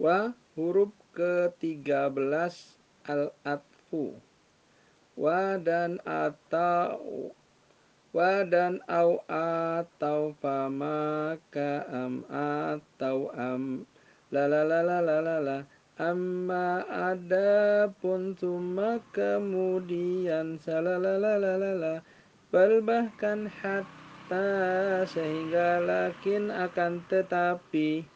wa huruf ke-13 al-atfu. Wa dan atau wa dan au atau fama ka am atau am. La la la la la la la. Amma ada pun cuma kemudian. Salalalalala bal bahkan hatta sehingga lakin akan tetapi.